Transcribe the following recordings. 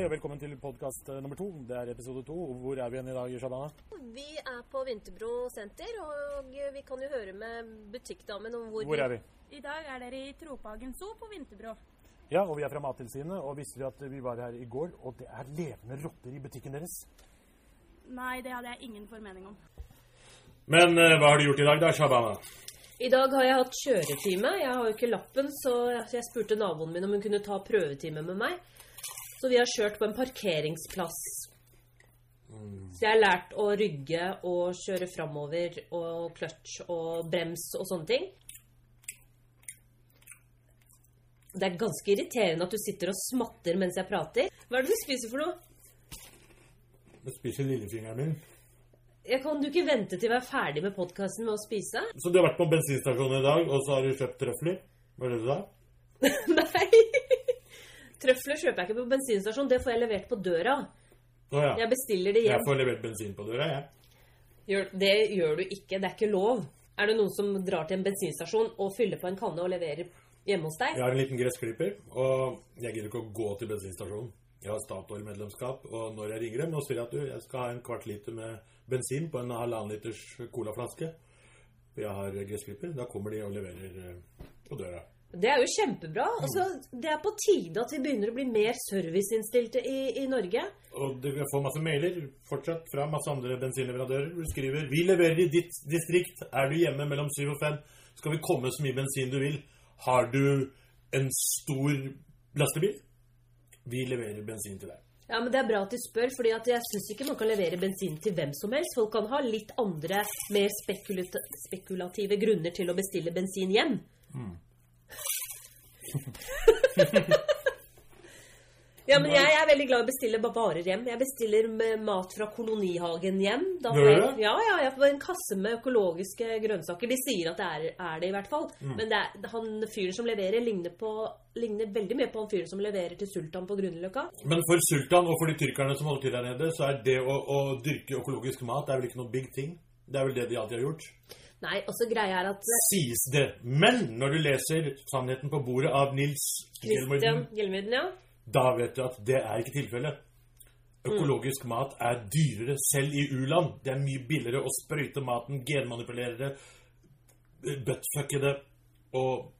Hei og velkommen til podkast nummer to. Det er episode to. Hvor er vi igjen i dag, Shabana? Vi er på Vinterbro senter, og vi kan jo høre med butikkdamen om hvor, Hvor er vi? I dag er dere i Tropagen Zoo på Vinterbro. Ja, og vi er fra Mattilsynet. Og visste du at vi var her i går, og det er levende rotter i butikken deres? Nei, det hadde jeg ingen formening om. Men eh, hva har du gjort i dag da, Shabana? I dag har jeg hatt kjøretime. Jeg har jo ikke lappen, så jeg spurte naboen min om hun kunne ta prøvetime med meg. Så vi har kjørt på en parkeringsplass. Så jeg har lært å rygge og kjøre framover og clutch og brems og sånne ting. Det er ganske irriterende at du sitter og smatter mens jeg prater. Hva er det du spiser for noe? Jeg spiser lillefingeren min. Jeg kan du ikke vente til vi er ferdig med podkasten med å spise? Så du har vært på bensinstasjonen i dag, og så har du kjøpt trøfler? Hva det det du sa? Trøfler kjøper jeg ikke på bensinstasjon. Det får jeg levert på døra. Oh, ja. Jeg bestiller det hjem. Jeg får levert bensin på døra, jeg. Ja. det gjør du ikke. Det er ikke lov. Er det noen som drar til en bensinstasjon og fyller på en kanne og leverer hjemme hos deg? Jeg har en liten gressklipper, og jeg gidder ikke å gå til bensinstasjonen. Jeg har Statoil-medlemskap, og når jeg ringer dem og sier at du, jeg skal ha en kvart liter med bensin på en halvannen liters colaflaske, jeg har gressklipper, da kommer de og leverer eh, på døra. Det er jo kjempebra. Altså, det er på tide at vi begynner å bli mer serviceinnstilte i, i Norge. Og du får masse mailer fortsatt fra masse andre bensinleverandører. Du skriver Vi leverer i ditt distrikt. Er du hjemme mellom syv og fem, skal vi komme så mye bensin du vil. Har du en stor lastebil? Vi leverer bensin til deg. Ja, men Det er bra at de spør, fordi jeg syns ikke man kan levere bensin til hvem som helst. Folk kan ha litt andre, mer spekulative grunner til å bestille bensin hjem. ja, men jeg er veldig glad i å bestille varer hjem. Jeg bestiller mat fra kolonihagen hjem. Da får jeg, ja, ja, jeg får en kasse med økologiske grønnsaker. De sier at det er, er det, i hvert fall. Mm. Men det er, han fyren som leverer, ligner, på, ligner veldig mye på han fyren som leverer til Sultan på Grünerløkka. Men for Sultan og for de tyrkerne som holder til der nede, så er det å, å dyrke økologisk mat det er vel ikke noe big thing? Det er vel det de alltid har gjort? Nei, også greia er at Sies det. Men når du leser 'Sannheten på bordet' av Nils Gjelmyden, ja. da vet du at det er ikke tilfellet. Økologisk mat er dyrere selv i u-land. Det er mye billigere å sprøyte maten, genmanipulere det, buttfucke det og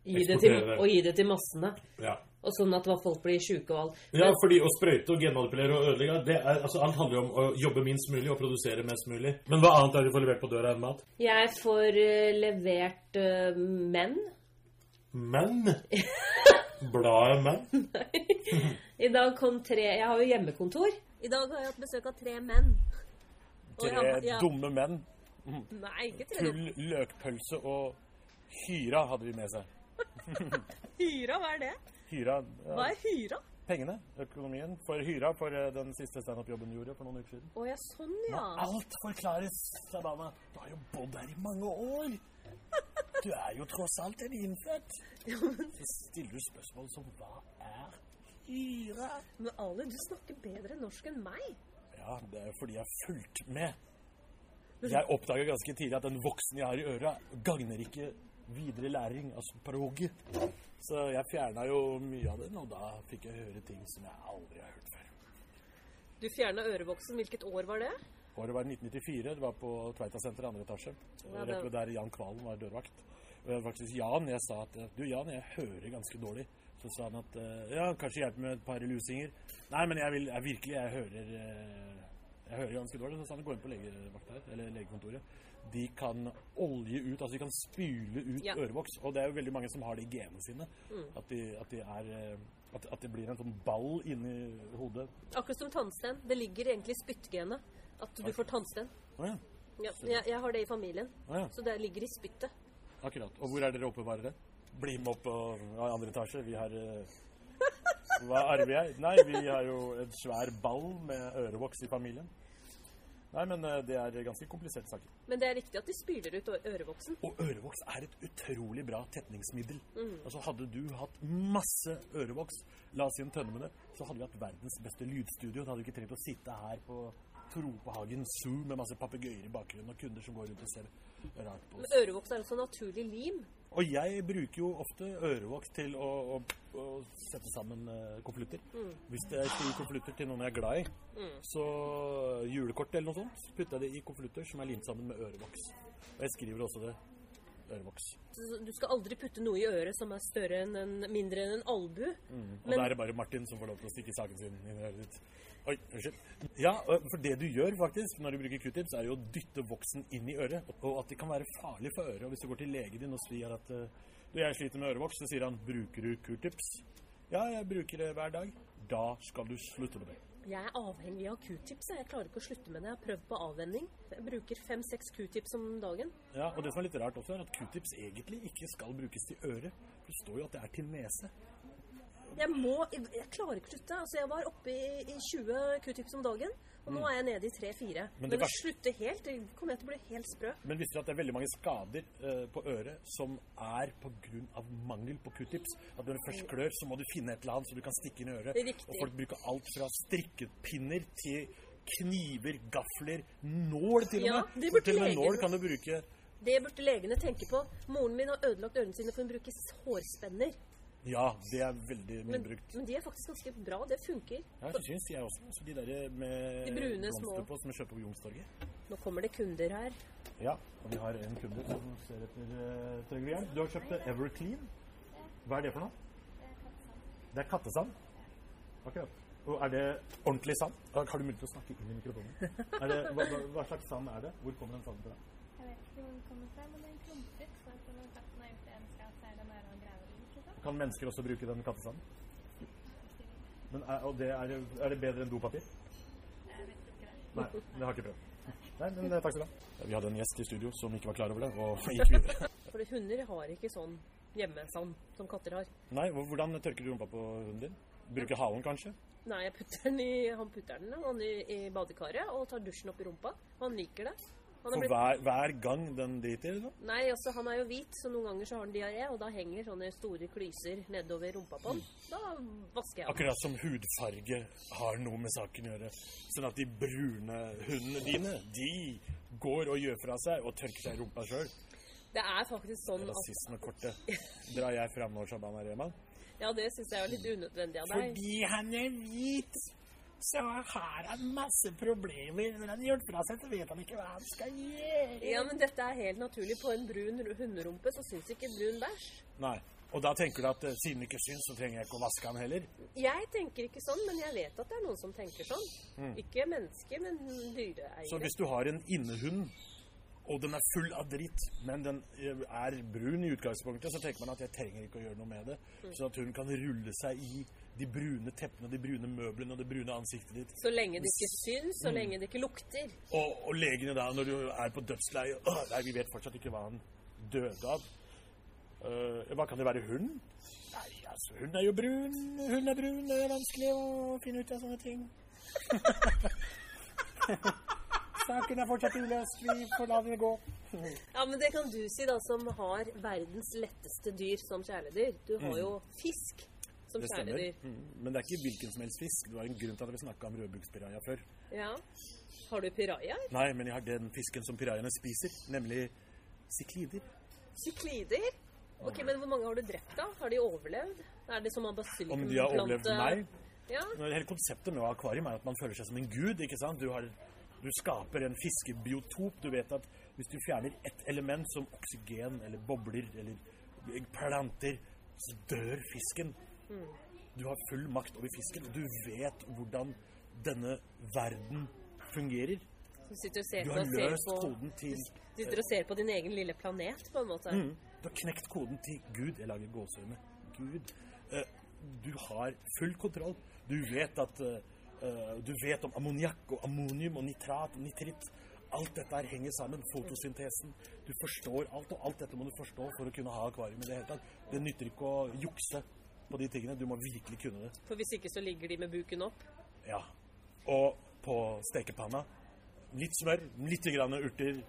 Gi det og gi det til massene. Ja. Og sånn at folk blir sjuke og alt. Ja, fordi å sprøyte og genmanipulere og ødelegge det er, altså Alt handler jo om å jobbe minst mulig og produsere mest mulig. Men hva annet er det du får levert på døra enn mat? Jeg får uh, levert uh, menn. Menn? Bladet Menn? I dag kom tre Jeg har jo hjemmekontor. I dag har jeg hatt besøk av tre menn. Og jeg har- ja. dumme menn. Nei, ikke tre. Full løkpølse og hyra hadde de med seg. Hyra, hva er det? Hyra ja, Hva er hyra? Pengene, økonomien, for hyra for eh, den siste standup-jobben du gjorde for noen uker siden. Å ja, sånn ja. Nå, Alt forklares, Sabana. Du har jo bodd her i mange år. Du er jo tross alt en innfødt. Så stiller du spørsmål som hva er hyra? Men Ali, du snakker bedre norsk enn meg. Ja, det er fordi jeg har fulgt med. Jeg oppdaga ganske tidlig at den voksen jeg har i øra, gagner ikke videre læring av språket. Så jeg fjerna jo mye av den, og da fikk jeg høre ting som jeg aldri har hørt før. Du fjerna ørevoksen. Hvilket år var det? Året var 1994. Det var på Tveitasenteret andre etasje. Ja, Rett det- ved der Jan Kvalen var dørvakt. Det var faktisk Jan jeg sa at Du, Jan, jeg hører ganske dårlig. Så sa han at eh, ja, kanskje hjelpe med et par lusinger. Nei, men jeg vil jeg virkelig Jeg hører eh, Jeg hører ganske dårlig. Så han går inn på legevakta her, eller legekontoret. De kan olje ut, altså de kan spyle ut Ja. ørevoks. Og det er jo veldig mange som har det i genene sine. At, de, at, de er, eh, at, at det blir en sånn ball inni hodet. Akkurat som tannsten. Det ligger egentlig i spyttgenet at du får tannsten. Å ja. Ja, jeg, jeg har det i familien. Ja. Så det ligger i spyttet. Akkurat. Og hvor er dere oppbevarer det? Bli med opp på ja, andre etasje. Vi har eh, Hva arver jeg? Nei, vi har jo en svær ball med ørevoks i familien. Nei, men eh, det er ganske kompliserte saker. Men det er riktig at de spyler ut ørevoksen. Og ørevoks er et utrolig bra tetningsmiddel. Altså Hadde du hatt masse ørevoks, la oss si en tønne med det, så hadde vi hatt verdens beste lydstudio. Da hadde vi ikke trengt å sitte her på Tropehagen Zoo med masse papegøyer i bakgrunnen og kunder som går rundt og ser rart på oss. Men ørevoks er også naturlig lim. Og jeg bruker jo ofte ørevoks til å, å, å sette sammen uh, konvolutter. Hvis jeg skriver konvolutter til noen jeg er glad i, så julekort eller noe sånt, så putter jeg det i konvolutter som er limt sammen med ørevoks. Og jeg skriver også det. Ørevoks. Du skal aldri putte noe i øret som er større enn en, mindre enn en albu. Og Men- da er det bare Martin som får lov til å stikke saken sin inn i øret ditt. Oi, unnskyld. Ja, for det du gjør faktisk når du bruker q-tips, er jo å dytte voksen inn i øret. Og at det kan være farlig for øret. Og hvis du går til legen din og sier at eh, du, jeg sliter med ørevoks, så sier han bruker du q-tips? Ja, jeg bruker det hver dag. Da skal du slutte med det. Jeg er avhengig av q-tips. Jeg klarer ikke å slutte med det. Jeg har prøvd på avvenning. Jeg bruker fem-seks q-tips om dagen. Ja, og det som er litt rart også, er at q-tips egentlig ikke skal brukes til øret. Det står jo at det er til nese. Jeg må Jeg klarer ikke å slutte. Altså, jeg var oppe i, i 20 q-tips om dagen, og nå er jeg nede i 3-4. Men Men det det slutter helt. Det kommer jeg til å bli helt sprø. Men visste du at det er veldig mange skader uh, på øret som er pga. mangel på q-tips? At når du først klør, så må du finne et eller annet så du kan stikke inn i øret. Riktig. Og folk bruker alt fra strikkepinner til kniver, gafler, nål til og med. til og med nål kan du bruke Det burde legene tenke på. Moren min har ødelagt ørene sine for hun bruker hårspenner. Ja, det er veldig mye Men, brukt. men de er faktisk ganske bra. Det funker. Ja, det syns jeg også. Så de der med De brune små. på som vi kjøper på Youngstorget. Nå kommer det kunder her. Ja, og vi har en kunde som ser etter uh, trøggerjern. Du har kjøpt eh, Everclean. Hva er det for noe? Det er kattesand. Akkurat. Og er det ordentlig sand? Har du mulighet til å snakke inn i mikrofonen? Er det, hva, hva, slags sand er det? Hvor kommer den sanden fra? Jeg vet ikke hvor den kommer fra, men den klumper. Så at når katten har gjort det en skal, så er den. ikke sant? Kan mennesker også bruke den kattesanden? Men er, og det er, er det bedre enn dopapir? Nei, det har jeg ikke prøvd. Nei, men eh, takk skal du ha. Vi hadde en gjest i studio som ikke var klar over det, og gikk videre. For hunder har ikke sånn hjemmesand som katter har. Nei, hvor- hvordan tørker du rumpa på hunden din? Bruker halen, kanskje? Nei, jeg putter den i, han putter den i, i badekaret og tar dusjen opp i rumpa. Han liker det. For hver, hver gang den driter? Liksom? nei, altså han er jo hvit, så noen ganger så har han diaré, og da henger sånne store klyser nedover rumpa på han. Da vasker jeg han. Akkurat som hudfarge har noe med saken å gjøre. Sånn at de brune hundene dine, de går og gjør fra seg og tørker seg i rumpa sjøl. Det er faktisk sånn at Rasismekortet drar jeg fram når Shabana Rehman. Ja, det syns jeg er litt unødvendig av deg. Fordi han er hvit, så har han masse problemer. Når han gjør fra seg, så vet han ikke hva han skal gjøre. Ja, men dette er helt naturlig. På en brun hunderumpe så syns ikke brun bæsj. Nei. Og da tenker du at eh, siden det ikke syns, så trenger jeg ikke å vaske han heller? Jeg tenker ikke sånn, men jeg vet at det er noen som tenker sånn. Ikke mennesker, men Så hvis du har en innehund, og den er full av dritt, men den eh, er brun i utgangspunktet, så tenker man at jeg trenger ikke å gjøre noe med det. Så at hun kan rulle seg i de brune teppene, de brune møblene og det brune ansiktet ditt. Så lenge det ikke syns, så lenge det ikke lukter. Og, og legene da, når du er på dødsleie «Åh, Nei, vi vet fortsatt ikke hva han døde av. Uh, hva kan det være? Hund? Nei, altså, hun er jo brun. Hun er brun. Det er vanskelig å finne ut av sånne ting. Saken er fortsatt uløst. Vi får la det gå. Ja, men det kan du si, da, som har verdens letteste dyr som kjæledyr. Du har jo fisk som Det kjæledyr. Mm. Men det er ikke hvilken som helst fisk. Det var en grunn til at vi snakka om rødbukspiraja før. Ja. Har du pirajaer? Nei, men jeg har den fisken som pirajaene spiser, nemlig siklider. Syklider? Ok, men hvor mange har du drept, da? Har de overlevd? Er det som av Om de har overlevd meg? Ja. Hele konseptet med akvarium er at man føler seg som en gud. ikke sant? Du, har, du skaper en fiskebiotop. Du vet at hvis du fjerner ett element som oksygen eller bobler eller planter, så dør fisken. Du har full makt over fisken, og du vet hvordan denne verden fungerer. Du har løst på, koden til du sitter og ser på din egen lille planet, på en måte. Mm. Du har knekt koden til Gud. Jeg lager gåseøyne. Gud. Eh, du har full kontroll. Du vet at eh, eh, Du vet om ammoniakk og ammonium og nitrat og nitritt. Alt dette her henger sammen. Fotosyntesen. Du forstår alt, og alt dette må du forstå for å kunne ha akvarium i det hele tatt. Det nytter ikke å jukse på de tingene. Du må virkelig kunne det. For hvis ikke så ligger de med buken opp. Ja. Og på stekepanna litt smør, litt grann urter,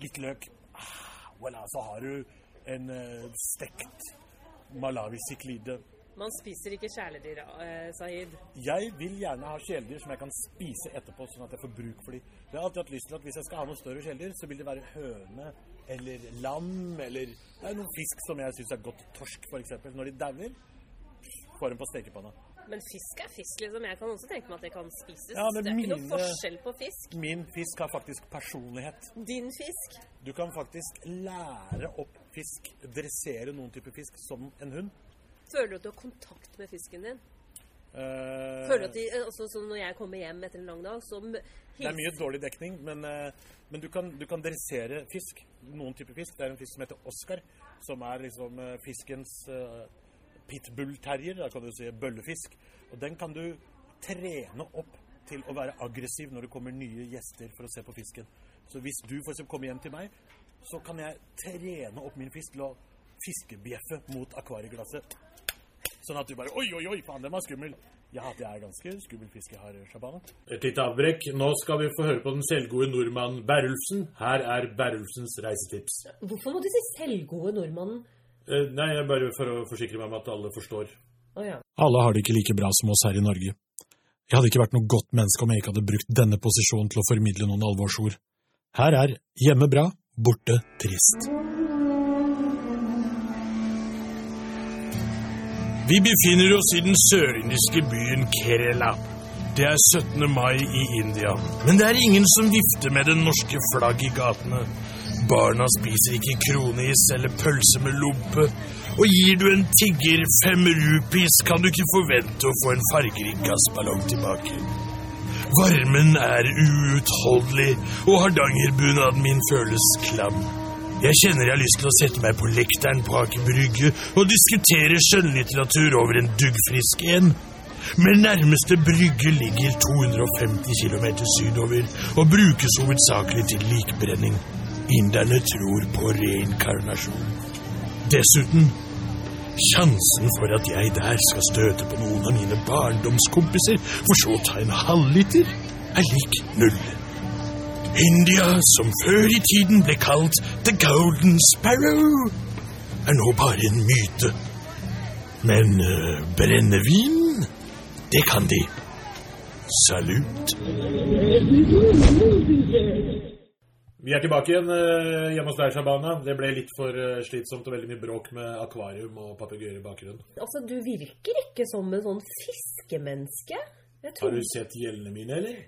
litt løk. Ah, voilà, så har du en uh, stekt malawi-siklide Man spiser ikke kjæledyr, eh, Sahid. Jeg vil gjerne ha kjæledyr som jeg kan spise etterpå, sånn at jeg får bruk for dem. Jeg har alltid hatt lyst til at hvis jeg skal ha noen større kjæledyr, så vil det være høne eller lam eller det er noen fisk som jeg syns er godt. Torsk, f.eks. Når de dauer, får dem på stekepanna. Men fisk er fisk, liksom. Jeg kan også tenke meg at det kan spises. Ja, det er ikke noe forskjell på fisk. Min fisk har faktisk personlighet. Din fisk. Du kan faktisk lære opp fisk, dressere noen type fisk som en hund. Føler du at du har kontakt med fisken din? Uh, Føler du at de, også altså, når jeg kommer hjem etter en lang dag, så Det er mye dårlig dekning, men, uh, men du, kan, du kan dressere fisk. Noen typer fisk. Det er en fisk som heter Oscar, som er liksom uh, fiskens uh, pitbull-terrier, da kan du si bøllefisk. Og den kan du trene opp til å være aggressiv når det kommer nye gjester for å se på fisken. Så hvis du for eksempel kommer hjem til meg, så kan jeg trene opp min fisk til å fiskebjeffe mot akvarieglasset. Sånn at du bare Oi, oi, oi, faen, den var skummel. Ja, det er ganske skummel fisk jeg har, Shabana. Et lite avbrekk. Nå skal vi få høre på den selvgode nordmannen Berulfsen. Her er Berulfsens reisetips. Hvorfor må du si selvgode nordmannen? Eh, nei, bare for å forsikre meg om at alle forstår. Oh, ja. Alle har det ikke like bra som oss her i Norge. Jeg hadde ikke vært noe godt menneske om jeg ikke hadde brukt denne posisjonen til å formidle noen alvorsord. Her er hjemme bra, borte trist. Vi befinner oss i den sørindiske byen Kerala. Det er 17. mai i India, men det er ingen som vifter med det norske flagget i gatene. Barna spiser ikke kronis eller pølse med lompe, og gir du en tigger fem rupees, kan du ikke forvente å få en fargerik gassballong tilbake. Varmen er uutholdelig, og hardangerbunaden min føles klam. Jeg kjenner jeg har lyst til å sette meg på lekteren på Aker Brygge og diskutere skjønnlitteratur over en duggfrisk en. Men nærmeste brygge ligger 250 km sydover og brukes hovedsakelig til likbrenning. Inderne tror på reinkarnasjon. Dessuten, sjansen for at jeg der skal støte på noen av mine barndomskompiser, for så å ta en halvliter, er lik null. India, som før i tiden ble kalt The Golden Sparrow, er nå bare en myte. Men uh, brennevin, det kan de. Salut. Vi er tilbake igjen eh, hjemme hos deg, Shabana. Det ble litt for eh, slitsomt og veldig mye bråk med akvarium og papegøyer i bakgrunnen. Altså, du virker ikke som en sånn fiskemenneske. Har du sett gjellene mine, eller?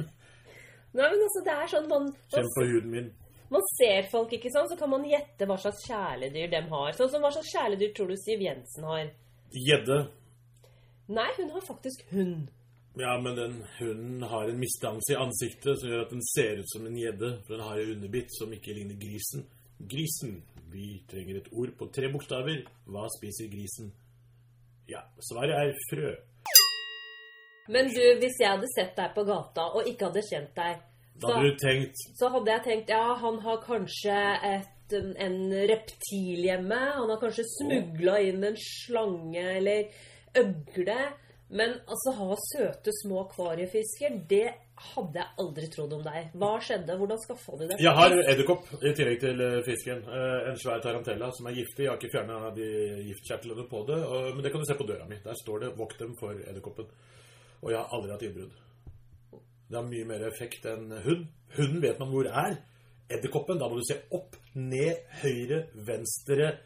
Nei, men altså, det er sånn man, man, Kjenn på huden min. man ser folk, ikke sant? Så kan man gjette hva slags kjæledyr de har. Sånn som hva slags kjæledyr tror du Siv Jensen har? Gjedde. Nei, hun har faktisk hund. Ja, men den hunden har en misdannelse i ansiktet som gjør at den ser ut som en gjedde, for den har en underbitt som ikke ligner grisen. Grisen. Vi trenger et ord på tre bokstaver. Hva spiser grisen? Ja, svaret er frø. Men du, hvis jeg hadde sett deg på gata og ikke hadde kjent deg, Da så, hadde du tenkt så hadde jeg tenkt ja, han har kanskje et, en reptil hjemme. Han har kanskje smugla inn en slange eller øgle. Men altså, ha søte, små akvariefisker, det hadde jeg aldri trodd om deg. Hva skjedde? Hvordan skaffa du det? Jeg har edderkopp i tillegg til eh, fisken. Eh, En svær tarantella som er giftig. Jeg har ikke fjerna de giftkjertlene på det, men det kan du se på døra mi. Der står det 'vokt dem for edderkoppen'. Og jeg har aldri hatt innbrudd. Det har mye mer effekt enn hund. Hunden vet man hvor er. Edderkoppen, da må du se opp, ned, høyre, venstre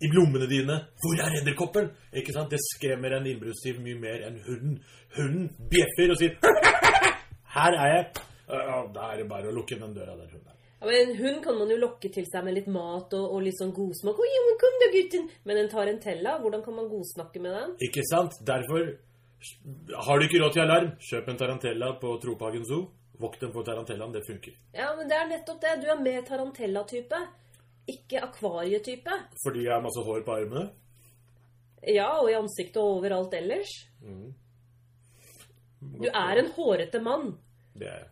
i lommene dine. Hvor er edderkoppen? Ikke sant? Det skremmer en innbruddstyv mye mer enn hunden. Hunden bjeffer og sier 'Her er jeg'. Ja, Da er det bare å lukke den døra der. hunden er. Ja, men En hund kan man jo lokke til seg med litt mat og, og litt sånn godsmak. Å, ja, men kom da, gutten! Men en tarantella, hvordan kan man godsnakke med den? Ikke sant? Derfor har du ikke råd til alarm. Kjøp en tarantella på Tropagen Zoo. Vokt dem på tarantellaen. Det funker. Ja, men det er nettopp det. Du er mer tarantella-type. Ikke akvarietype. Fordi jeg har masse hår på armene. Ja, og i ansiktet og overalt ellers. Du er en hårete mann. Det er jeg.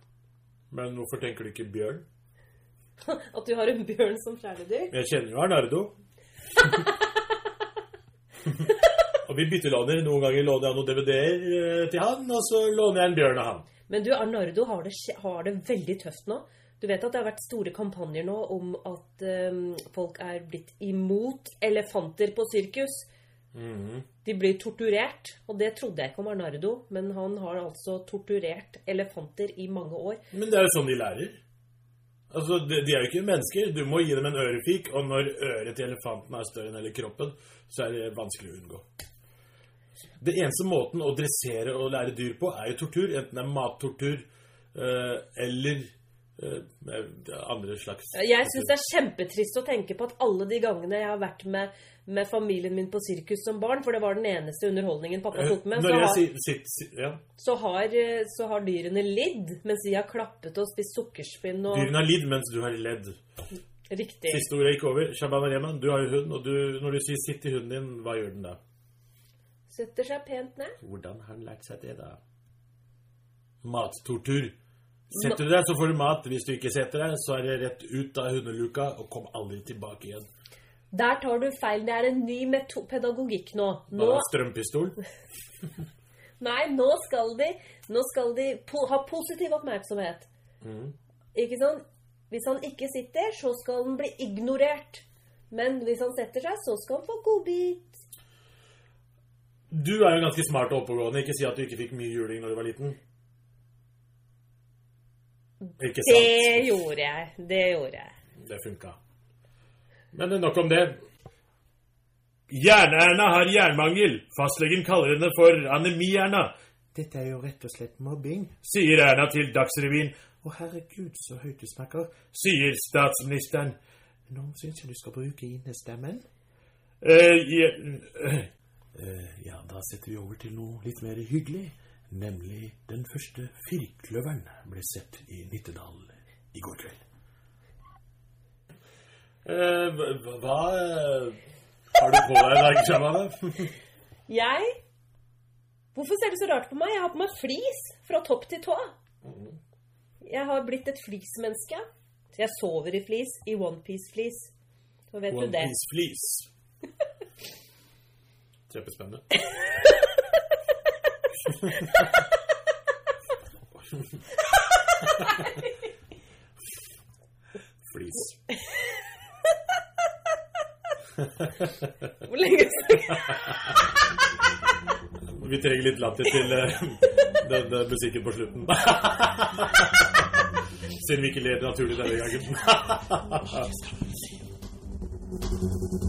Men hvorfor tenker du ikke bjørn? At du har en bjørn som kjæledyr. Jeg kjenner jo Arnardo. og vi byttelåner. Noen ganger låner jeg noen DVD-er eh, til han, og så låner jeg en bjørn av han. Men du, Arnardo har det, har det veldig tøft nå. Du vet at det har vært store kampanjer nå om at um, folk er blitt imot elefanter på sirkus. De blir torturert, og det trodde jeg ikke om Arnardo, men han har altså torturert elefanter i mange år. Men det er jo sånn de lærer. Altså, de, de er jo ikke mennesker. Du må gi dem en ørefik, og når øret til elefanten er større enn hele kroppen, så er det vanskelig å unngå. Det eneste måten å dressere og lære dyr på, er jo tortur. Enten det er mattortur eh, eller andre slags Jeg syns det er kjempetrist å tenke på at alle de gangene jeg har vært med, med familien min på sirkus som barn, for det var den eneste underholdningen pappa tok med, så har, sitt, si- ja. så har, eh, så har dyrene lidd mens de har klappet og spist sukkerspinn og Dyrene har lidd mens du har ledd. Riktig. Siste ordet gikk over. Shaban Rehman, du har jo hund, og du, når du sier 'sitt' til hunden din, hva gjør den da? Setter seg pent ned. Hvordan har han lært seg det, da? Mattortur. Setter du deg, så får du mat. Hvis du ikke setter deg, så er det rett ut av hundeluka og kom aldri tilbake igjen. Der tar du feil. Det er en ny pedagogikk nå. Nå strømpistol? Nei, nå skal de, nå skal de po ha positiv oppmerksomhet. Ikke sant? Hvis han ikke sitter, så skal han bli ignorert. Men hvis han setter seg, så skal han få godbit. Du er jo ganske smart og oppegående. Ikke si at du ikke fikk mye juling når du var liten. Ikke sant? Det gjorde jeg. Det gjorde jeg. Det funka. Men nok om det. Jern-Erna har jernmangel. Fastlegen kaller henne for Anemi-Erna. Dette er jo rett og slett mobbing, sier Erna til Dagsrevyen. Å, herregud, så høyt du snakker, sier statsministeren. Nå syns jeg du skal bruke innestemmen. Eh, ja, eh, ja, da setter vi over til noe litt mer hyggelig. Nemlig den første firkløveren ble sett i Nittedal i går kveld. Eh, hva, eh, har du på deg i dag, Shabana? Jeg Hvorfor ser du så rart på meg? Jeg har på meg flis fra topp til tå. Jeg har blitt et flismenneske. Så jeg sover i flis, i onepiece-flis. Så vet One du det. Onepiece-flis. Kjempespennende. Flis. Hvor lenge skal Vi trenger litt latter til eh, den, den musikken på slutten. Siden vi ikke ler naturlig denne gangen.